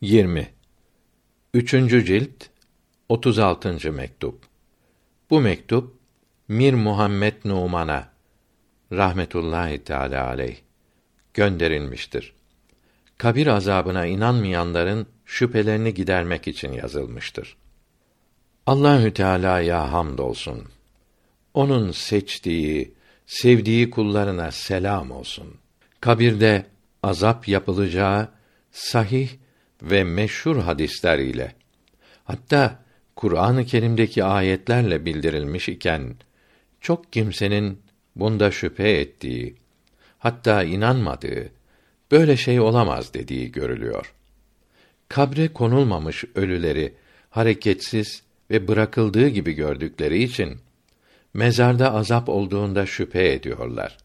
20. Üçüncü cilt 36. mektup. Bu mektup Mir Muhammed Numan'a rahmetullahi teala aleyh gönderilmiştir. Kabir azabına inanmayanların şüphelerini gidermek için yazılmıştır. Allahü Teala'ya hamdolsun. Onun seçtiği, sevdiği kullarına selam olsun. Kabirde azap yapılacağı sahih ve meşhur hadisler ile hatta Kur'an-ı Kerim'deki ayetlerle bildirilmiş iken çok kimsenin bunda şüphe ettiği hatta inanmadığı böyle şey olamaz dediği görülüyor. Kabre konulmamış ölüleri hareketsiz ve bırakıldığı gibi gördükleri için mezarda azap olduğunda şüphe ediyorlar.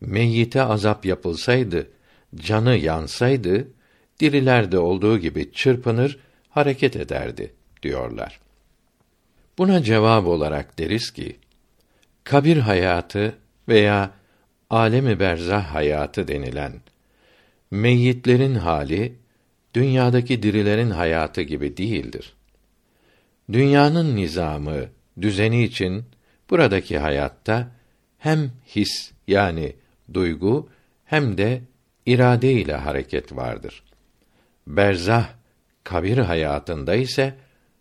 Meyyite azap yapılsaydı, canı yansaydı, dirilerde olduğu gibi çırpınır, hareket ederdi diyorlar. Buna cevap olarak deriz ki, kabir hayatı veya alemi berzah hayatı denilen meyyitlerin hali dünyadaki dirilerin hayatı gibi değildir. Dünyanın nizamı, düzeni için buradaki hayatta hem his yani duygu hem de irade ile hareket vardır. Berzah kabir hayatında ise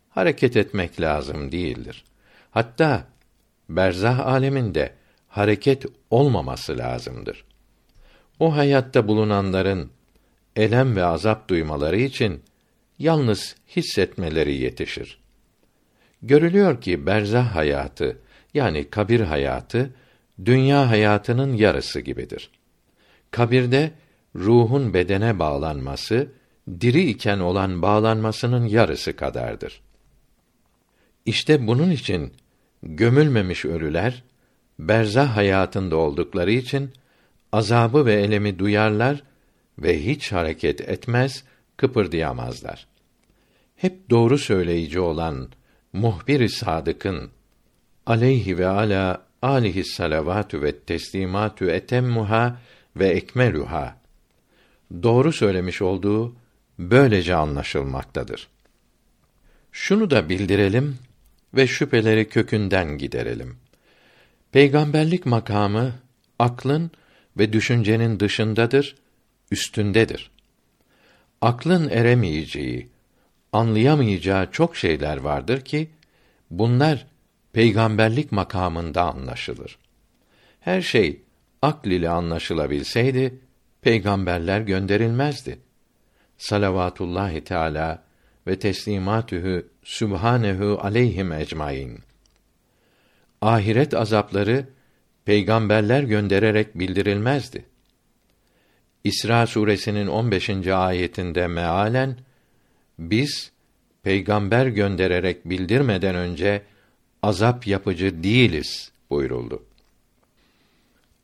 hareket etmek lazım değildir. Hatta berzah aleminde hareket olmaması lazımdır. O hayatta bulunanların elem ve azap duymaları için yalnız hissetmeleri yetişir. Görülüyor ki berzah hayatı yani kabir hayatı dünya hayatının yarısı gibidir. Kabirde ruhun bedene bağlanması diri iken olan bağlanmasının yarısı kadardır. İşte bunun için gömülmemiş ölüler berzah hayatında oldukları için azabı ve elemi duyarlar ve hiç hareket etmez, kıpırdayamazlar. Hep doğru söyleyici olan muhbir-i sadıkın aleyhi ve ala alihi salavatü ve teslimatü etemmuha ve ekmeluha doğru söylemiş olduğu böylece anlaşılmaktadır. Şunu da bildirelim ve şüpheleri kökünden giderelim. Peygamberlik makamı aklın ve düşüncenin dışındadır, üstündedir. Aklın eremeyeceği, anlayamayacağı çok şeyler vardır ki bunlar peygamberlik makamında anlaşılır. Her şey akl ile anlaşılabilseydi peygamberler gönderilmezdi. Salavatullahi Teala ve teslimatühü sübhanehu aleyhim ecmaîn. Ahiret azapları peygamberler göndererek bildirilmezdi. İsra suresinin 15. ayetinde mealen biz peygamber göndererek bildirmeden önce azap yapıcı değiliz buyuruldu.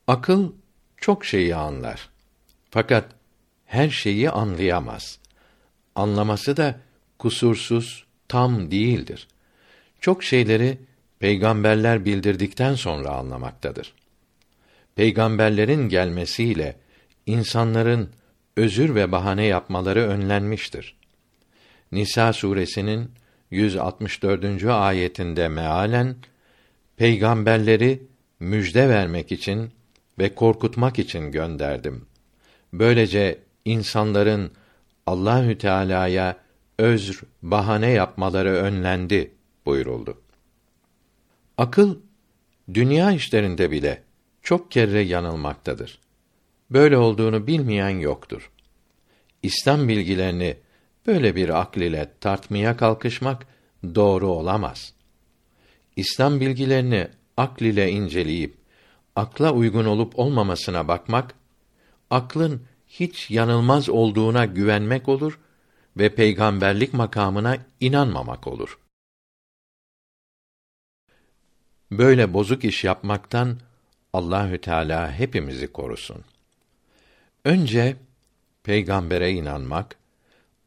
Akıl çok şeyi anlar. Fakat her şeyi anlayamaz. Anlaması da kusursuz, tam değildir. Çok şeyleri peygamberler bildirdikten sonra anlamaktadır. Peygamberlerin gelmesiyle insanların özür ve bahane yapmaları önlenmiştir. Nisa suresinin 164. ayetinde mealen peygamberleri müjde vermek için ve korkutmak için gönderdim. Böylece insanların Allahü Teala'ya özr, bahane yapmaları önlendi buyuruldu. Akıl dünya işlerinde bile çok kere yanılmaktadır. Böyle olduğunu bilmeyen yoktur. İslam bilgilerini böyle bir akl ile tartmaya kalkışmak doğru olamaz. İslam bilgilerini akl ile inceleyip akla uygun olup olmamasına bakmak aklın hiç yanılmaz olduğuna güvenmek olur ve peygamberlik makamına inanmamak olur. Böyle bozuk iş yapmaktan Allahü Teala hepimizi korusun. Önce peygambere inanmak,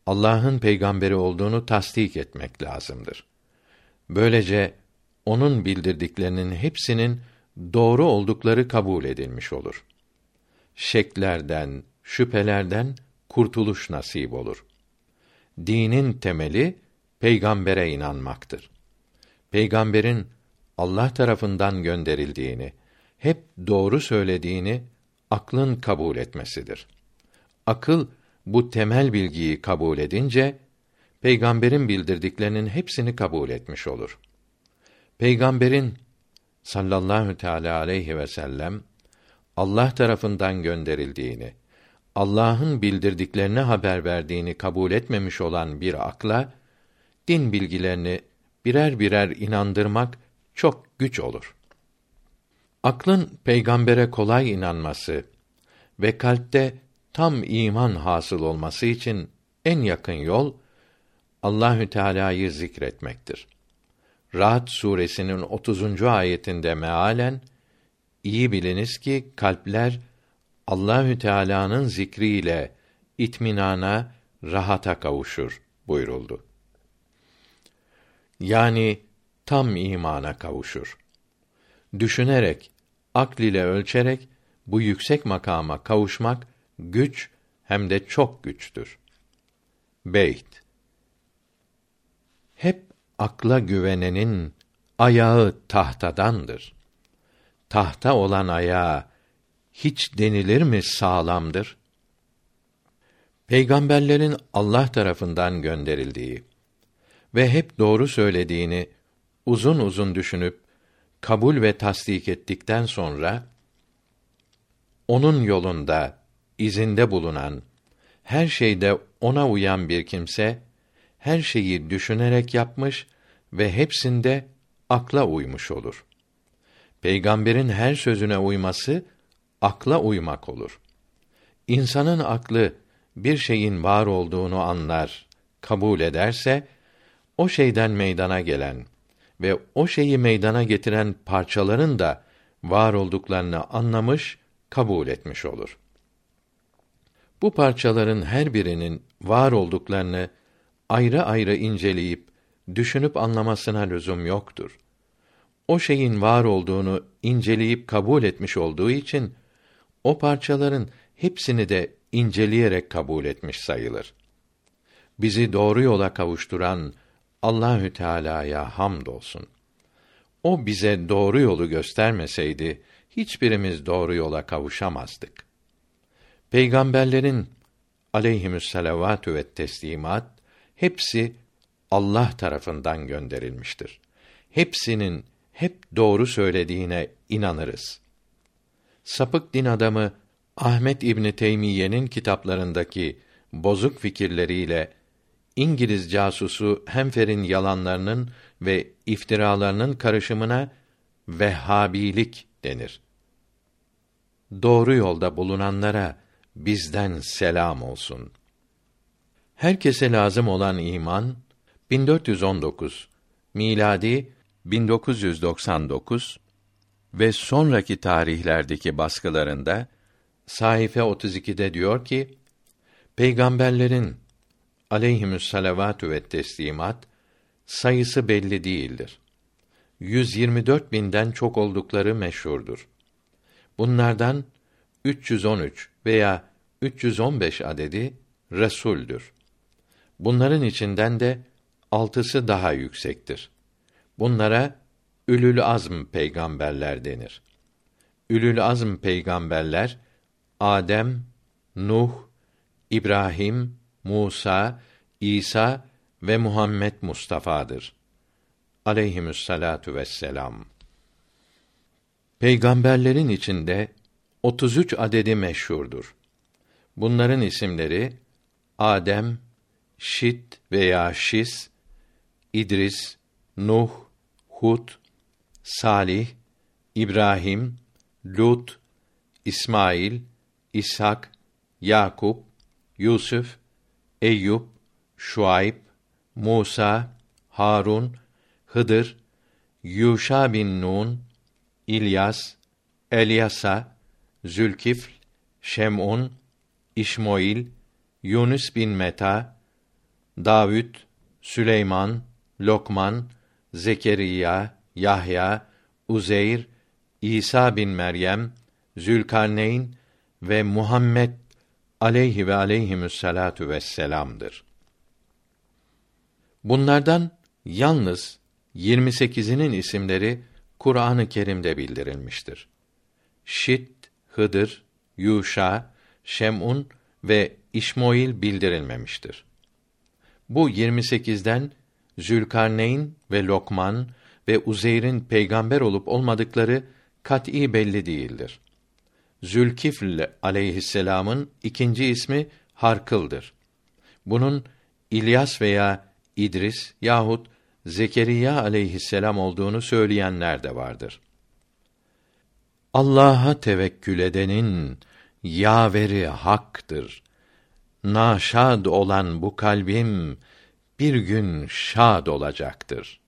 Allah'ın peygamberi olduğunu tasdik etmek lazımdır. Böylece onun bildirdiklerinin hepsinin doğru oldukları kabul edilmiş olur. Şeklerden, şüphelerden kurtuluş nasip olur. dinin temeli peygambere inanmaktır. Peygamberin Allah tarafından gönderildiğini, hep doğru söylediğini aklın kabul etmesidir. Akıl bu temel bilgiyi kabul edince peygamberin bildirdiklerinin hepsini kabul etmiş olur. Peygamberin sallallahu teala aleyhi ve sellem Allah tarafından gönderildiğini, Allah'ın bildirdiklerini haber verdiğini kabul etmemiş olan bir akla din bilgilerini birer birer inandırmak çok güç olur. Aklın peygambere kolay inanması ve kalpte tam iman hasıl olması için en yakın yol Allahü Teala'yı zikretmektir. Rahat suresinin 30. ayetinde mealen iyi biliniz ki kalpler Allahü Teala'nın zikriyle itminana, rahata kavuşur buyuruldu. Yani tam imana kavuşur. Düşünerek, akl ile ölçerek bu yüksek makama kavuşmak güç hem de çok güçtür. Beyt Hep akla güvenenin ayağı tahtadandır. Tahta olan ayağı hiç denilir mi sağlamdır? Peygamberlerin Allah tarafından gönderildiği ve hep doğru söylediğini uzun uzun düşünüp kabul ve tasdik ettikten sonra onun yolunda izinde bulunan her şeyde ona uyan bir kimse her şeyi düşünerek yapmış ve hepsinde akla uymuş olur. Peygamberin her sözüne uyması akla uymak olur. İnsanın aklı bir şeyin var olduğunu anlar, kabul ederse o şeyden meydana gelen ve o şeyi meydana getiren parçaların da var olduklarını anlamış, kabul etmiş olur. Bu parçaların her birinin var olduklarını ayrı ayrı inceleyip düşünüp anlamasına lüzum yoktur. O şeyin var olduğunu inceleyip kabul etmiş olduğu için o parçaların hepsini de inceleyerek kabul etmiş sayılır. Bizi doğru yola kavuşturan Allahü Teala'ya hamdolsun. O bize doğru yolu göstermeseydi hiçbirimiz doğru yola kavuşamazdık. Peygamberlerin aleyhimüsselavatü ve teslimat hepsi Allah tarafından gönderilmiştir. Hepsinin hep doğru söylediğine inanırız. Sapık din adamı Ahmet İbni Teymiye'nin kitaplarındaki bozuk fikirleriyle İngiliz casusu Hemfer'in yalanlarının ve iftiralarının karışımına Vehhabilik denir. Doğru yolda bulunanlara bizden selam olsun. Herkese lazım olan iman 1419 miladi 1999 ve sonraki tarihlerdeki baskılarında sayfa 32'de diyor ki peygamberlerin aleyhimüs salavatü ve teslimat sayısı belli değildir. 124 binden çok oldukları meşhurdur. Bunlardan 313 veya 315 adedi resuldür. Bunların içinden de altısı daha yüksektir. Bunlara ülül azm peygamberler denir. Ülül azm peygamberler Adem, Nuh, İbrahim, Musa, İsa ve Muhammed Mustafa'dır. Aleyhimüssalatu vesselam. Peygamberlerin içinde 33 adedi meşhurdur. Bunların isimleri Adem, Şit veya Şis, İdris, Nuh, Hud, Salih, İbrahim, Lut, İsmail, İshak, Yakup, Yusuf, Eyüp, Şuayb, Musa, Harun, Hıdır, Yuşa bin Nun, İlyas, Elyasa, Zülkifl, Şem'un, İşmoil, Yunus bin Meta, Davud, Süleyman, Lokman, Zekeriya, Yahya, Uzeyr, İsa bin Meryem, Zülkarneyn ve Muhammed aleyhi ve aleyhimüsselatu vesselam'dır. Bunlardan yalnız 28'inin isimleri Kur'an-ı Kerim'de bildirilmiştir. Şit, Hıdır, Yuşa, Şem'un ve İşmoil bildirilmemiştir. Bu 28'den Zülkarneyn ve Lokman ve Uzeyr'in peygamber olup olmadıkları kat'î belli değildir. Zülkifl aleyhisselam'ın ikinci ismi Harkıl'dır. Bunun İlyas veya İdris yahut Zekeriya aleyhisselam olduğunu söyleyenler de vardır. Allah'a tevekkül edenin yaveri haktır. Naşad olan bu kalbim bir gün şad olacaktır.